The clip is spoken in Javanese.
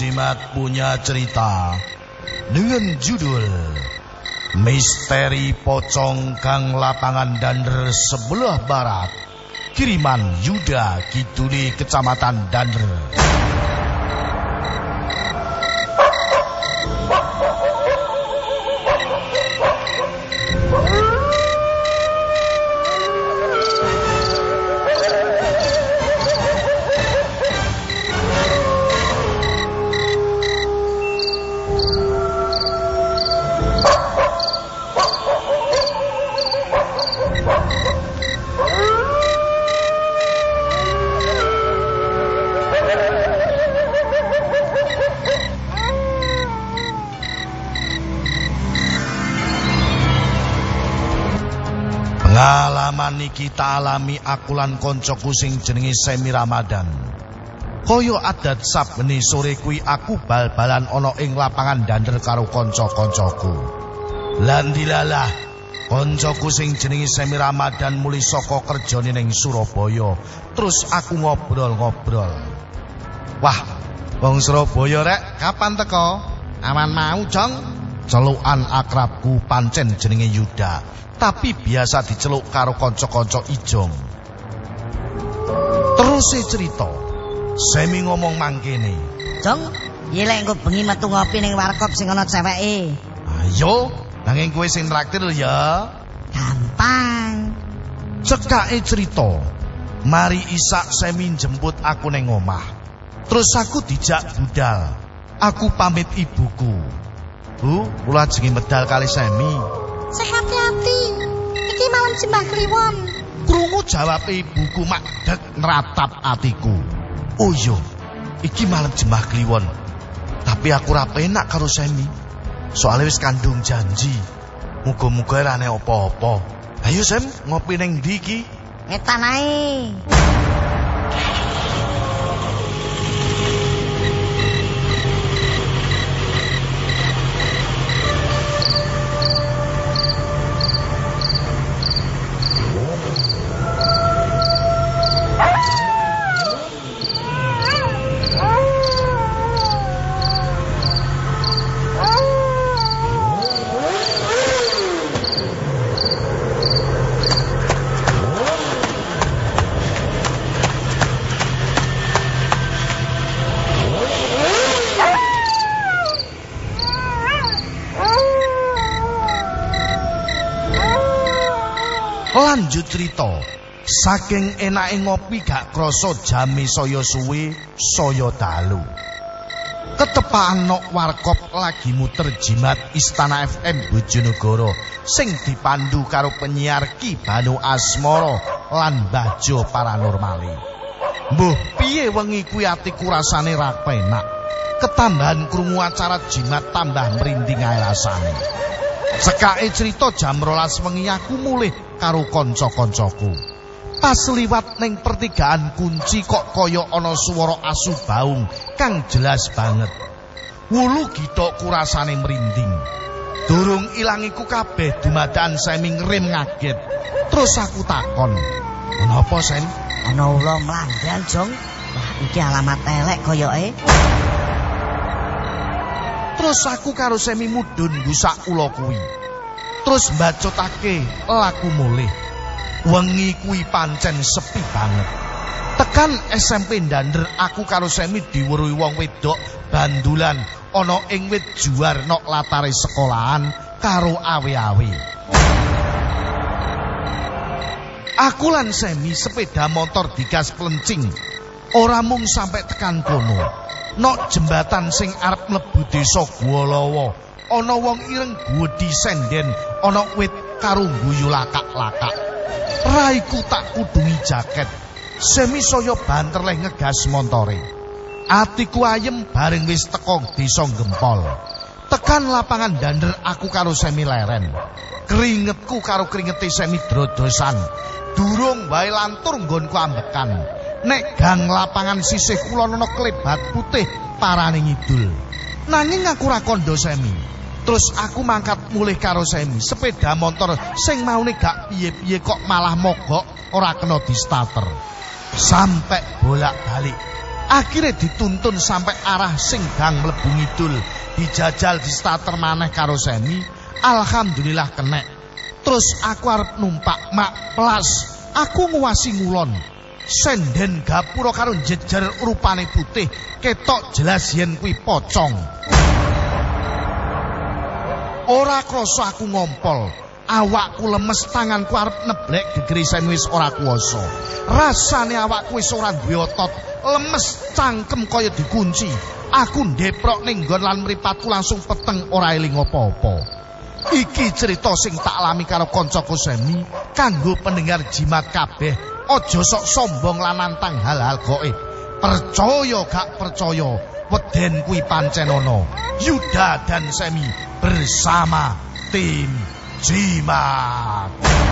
Jimat punya cerita dengan judul Misteri Pocong Gang Lapangan Dander Sebelah Barat Kiriman Yuda Kiduli Kecamatan Dander Pengalaman iki tak alami aku lan koncoku sing jenenge Semi Ramadan. Kaya adat sabeni sore kuwi aku bal-balan ana ing lapangan dander karo kanca-kancaku. Lan dilalah koncoku sing jenenge Semi Ramadan muli saka kerjane ning Surabaya. Terus aku ngobrol-ngobrol. Wah, wong Surabaya rek, kapan teko? Aman mau, Jong? Celukan akrabku pancen jenenge Yuda. tapi biasa diceluk karo kanca-kanca ijong. Terus cerita, Semi ngomong mangkene. Jong, iya lek engko bengi metu ngopi ning warkop sing ana ceweke. Ayo, nanging kowe sing traktir ya. Gampang. Cekake cerita. Mari isak Semi jemput aku ning omah. Terus aku dijak budal. Aku pamit ibuku. Bu, kula jenenge medal kali Semi. Sehati-hati. Iki malam Simbah Kliwon. Krungu jawab ibuku mak dek neratap atiku. Oh iya, iki malam jembah kliwon. Tapi aku ra penak karo Semi. Soale wis kandung janji. Muga-muga ora ana apa-apa. Ayo Sem, ngopi ning ndi iki? Ngetan ae. Lanjut cerita. Saking enake ngopi gak krasa jame saya suwe, saya dalu. Ketepaan nok warkop lagi muter jimat Istana FM Bojonegoro sing dipandu karo penyiar Ki Banu Asmara lan Bajo Paranormali. Mbuh piye wengi kuwi atiku rasane ra penak. Ketambahan krungu acara jimat tambah merinding ae rasane. Sekake cerita jam rolas wengi aku mulih karo kanca-kancaku. Pas liwat ning pertigaan kunci kok kaya ana swara asu baung kang jelas banget. Wulu gitok kurasane merinding. Durung ilang iku kabeh dumadakan semi ngerim ngaget. Terus aku takon, "Kenapa, Sen?" Ana ula mlandang, Jong. Wah, iki alamat elek koyoke. Terus aku karo semi mudhun busak ula kuwi. Terus mbacotake laku mulih. Wengi kuwi pancen sepi banget. Tekan SMP Dander aku karo Semi diweruhi wong wedok bandulan ana ing wit juar nok latare sekolahan karo awe-awe. Aku lan Semi sepeda motor digas plencing. Ora mung sampai tekan kono. Nok jembatan sing arep mlebu desa Guwalawa, ana wong ireng gwedi senden ana wit karo guyu lakak-lakak. Raiku tak kudungi jaket. Semi saya banter leh ngegas montore. Atiku ayem bareng wis teko desa Gempol. Tekan lapangan dander aku karo Semi leren. Keringetku karo keringete Semi drodosan. Durung wae lantur nggonku ambekan. Nek gang lapangan sisih kulon ana klebat putih parane ngidul. Nanging aku ra kondo Semi. Terus aku mangkat mulih karo Semi. Sepeda motor sing maune gak piye-piye kok malah mogok ora kena di starter. Sampai bolak-balik. Akhire dituntun sampai arah sing gang mlebu ngidul, dijajal di starter maneh karo Semi. Alhamdulillah kenek. Terus aku arep numpak mak pelas. Aku nguwasi ngulon. Senden gapura karo jejer rupane putih, ketok jelas yen kuwi pocong. Ora krasa aku ngompol. Awakku lemes tanganku arep neblek gegerisen wis ora kuwasa. Rasane awakku wis ora duwe otot, lemes cangkem kaya dikunci. Aku ndeprok ning nggon lan mripatku langsung peteng ora eling apa-apa. Iki cerita sing tak alami karo kancaku Semi kanggo pendengar jimat kabeh. Aja sok sombong lan nantang hal-hal gaib. Percaya gak percaya, weden kuwi pancen ana. Yuda dan Semi bersama tim Jimat.